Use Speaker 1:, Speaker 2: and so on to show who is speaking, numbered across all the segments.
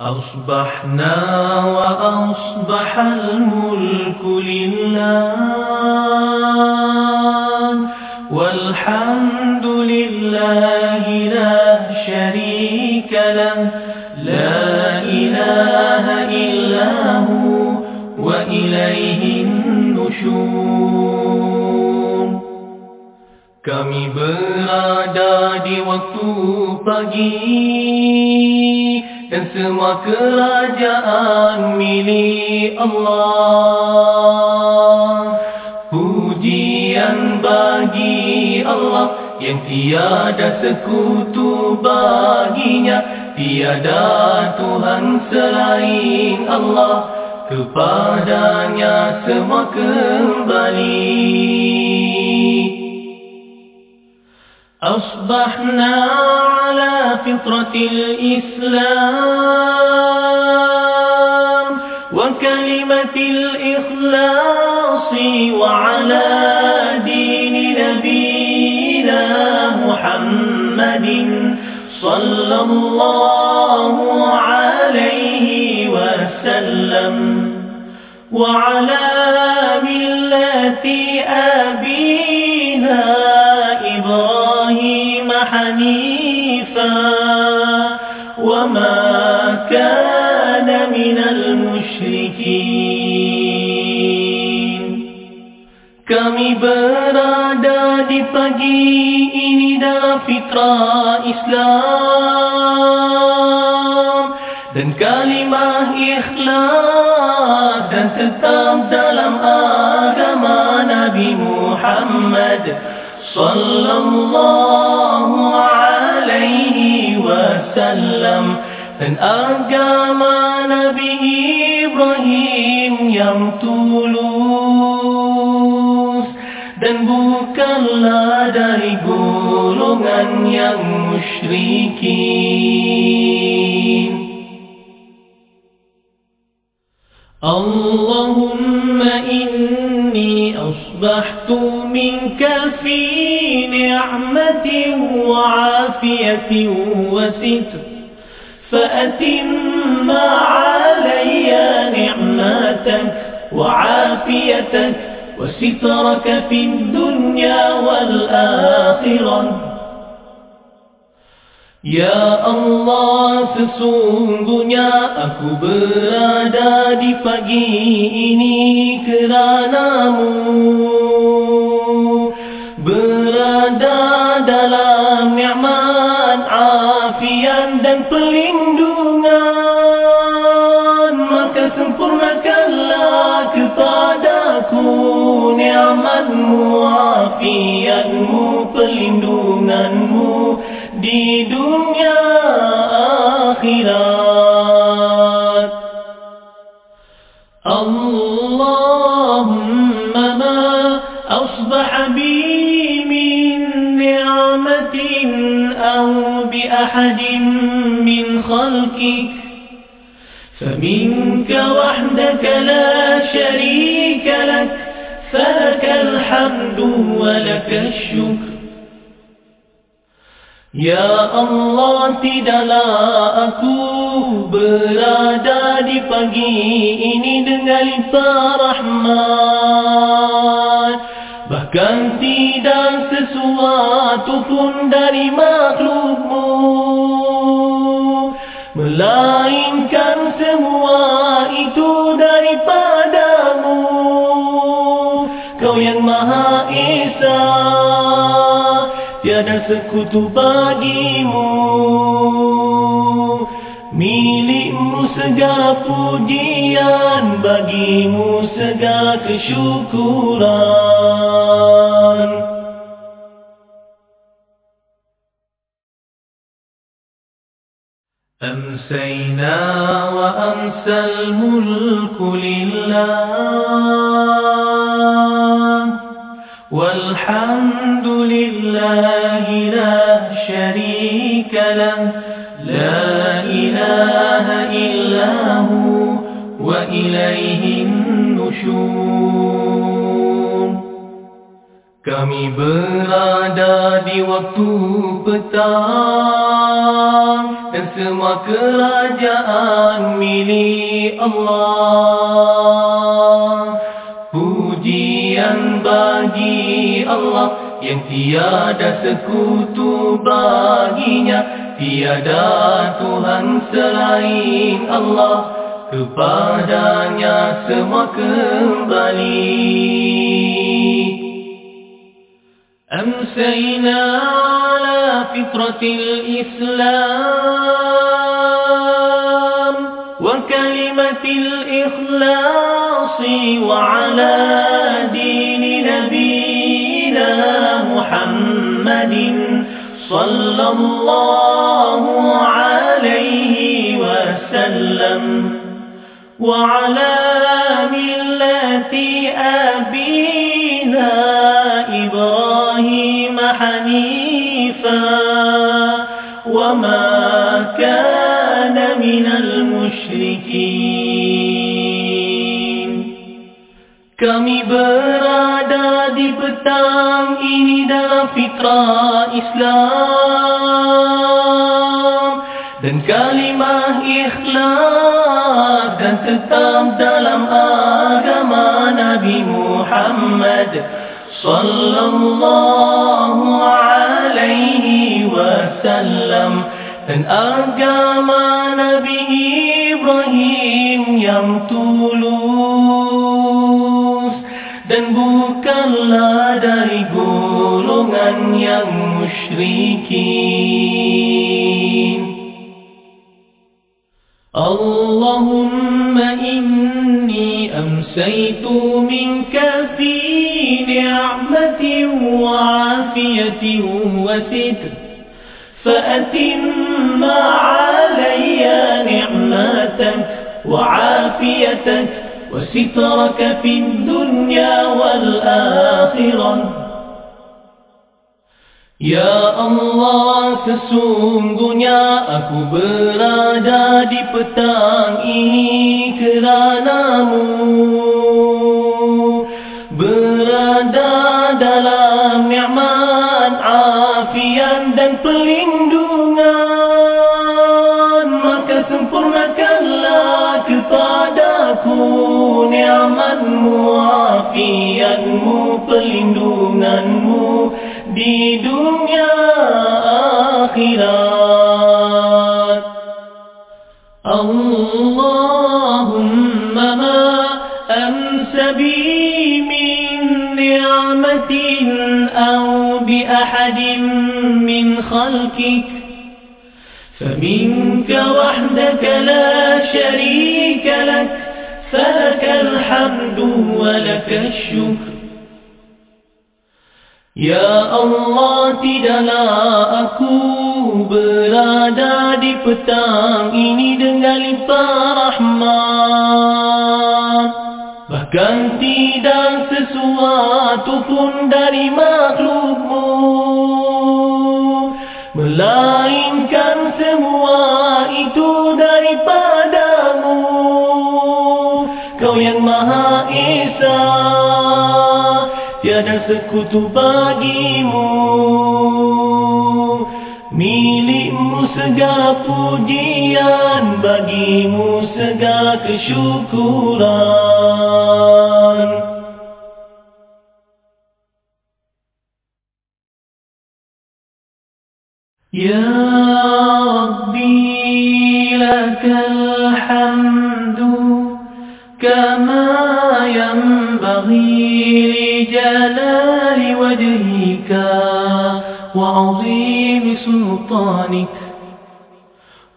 Speaker 1: أصبحنا وأصبح الملك لله والحمد لله لا شريك له لا إله إلا هو وإليه النشور. Kami berada di waktu pagi dan semua kerajaan milik Allah. Pujian bagi Allah yang tiada sekutu baginya, tiada Tuhan selain Allah. Kepadanya semua kembali. أصبحنا على فطرة الإسلام وكلمة الإخلاص وعلى دين نبينا محمد صلى الله عليه وسلم وعلى ملة أبينا حنيفا وما كان من المشركين. كم برادا دي فجي اندى فطرة اسلام دن كلمة اخلاص دن تتاب دلم اغمى نبي محمد محمد sallallahu alaihi wasallam dan agama Nabi Ibrahim yang tulus dan bukanlah dari golongan yang musyrikin Allahumma inni أصبحت منك في نعمة وعافية وستر فأتم علي نعمتك وعافيتك وسترك في الدنيا والآخرة يا الله sesungguhnya aku berada di كرانا ini. Afian dan pelindungan maka sempurnakanlah kepadaku ni'matmu afianmu pelindunganmu di dunia akhirat Allahumma ma asbaha bi أو بأحد من خلقك فمنك وحدك لا شريك لك فلك الحمد ولك الشكر Ya Allah tidaklah aku berada di pagi ini dengan limpah rahmat Bahkan tidak sesuatu pun dari makhlukmu Melainkan semua itu daripadamu. Kau yang Maha Esa Tiada sekutu bagimu. Milikmu segala pujian Bagimu segala kesyukuran أمسينا وأمسى الملك لله والحمد لله لا شريك له لا إله إلا هو وإليه النشور. Kami berada di waktu dan semua kerajaan milik Allah. Pujian bagi Allah yang tiada sekutu baginya. Tiada Tuhan selain Allah. Kepadanya semua kembali أمسينا على فطرة الإسلام وكلمة الإخلاص وعلى دين نبينا محمد صلى الله عليه وسلم وعلى وما كان من المشركين. كم برادا دبتان إن دا فطرة إسلام. دن كلمة إخلاص دن تتام دلم آغما نبي محمد صلى الله عليه wasallam. Dan agama Nabi Ibrahim yang tulus. فأتم علي نعمة وعافية وسترك في الدنيا والآخرة. يا الله kesungguhnya aku berada di petang ini دونن مو دی دنیا آخرات اللهم ما أمس بي من نعمة أو بأحد من خلقك فمنك وحدك لا شريك لك فلك الحمد ولك الشكر Ya Allah tidaklah aku berada di petang ini dengan limpah rahmat. Bahkan tidak sesuatu pun dari makhlukmu sekutu bagimu. Milikmu segala pujian Bagimu segala kesyukuran. Ya jalali wajhika وعظيم سلطانك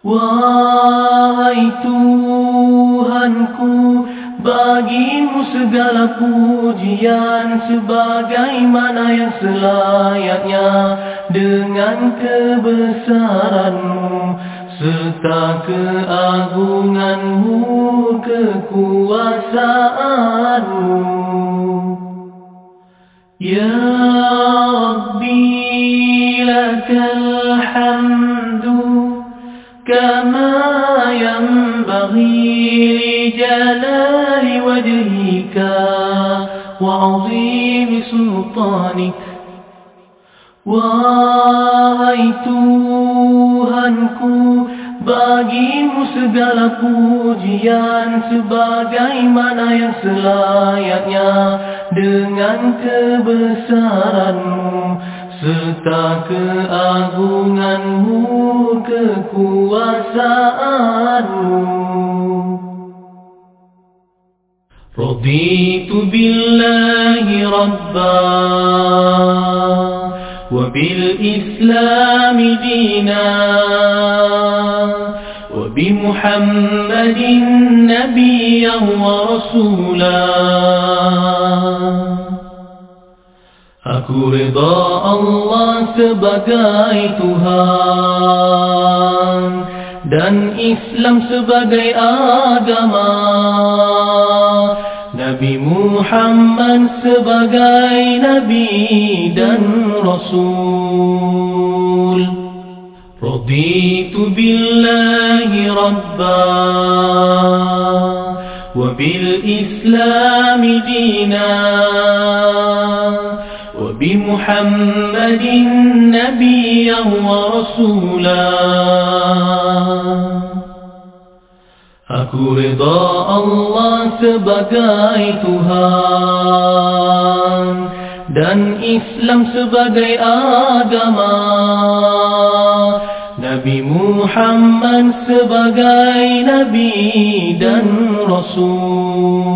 Speaker 1: Wahai Tuhanku Bagimu segala pujian Sebagaimana yang selayaknya Dengan kebesaranmu Serta keagunganmu Kekuasaanmu Ya Rabbi لك الحمد كما ينبغي لجلال وجهك وعظيم سلطانك وأيتوها نكون bagimu segala pujian Sebagaimana yang selayaknya Dengan kebesaranmu Serta keagunganmu Kekuasaanmu رضيت بالله ربا وبالإسلام دينا وبمحمد نبيا ورسولا أكو رضا الله سبقاي تهان. دان إسلام سبقاي آدما. نبي محمد سبقاي نبي دن رسول. رضيت بالله ربا. وبالإسلام ديناً. محمد النبي ورسولا. أكو رضا الله سبقا إتهان دان إسلام سبقا آدما. نبي محمد سبقا نبي دان رسول.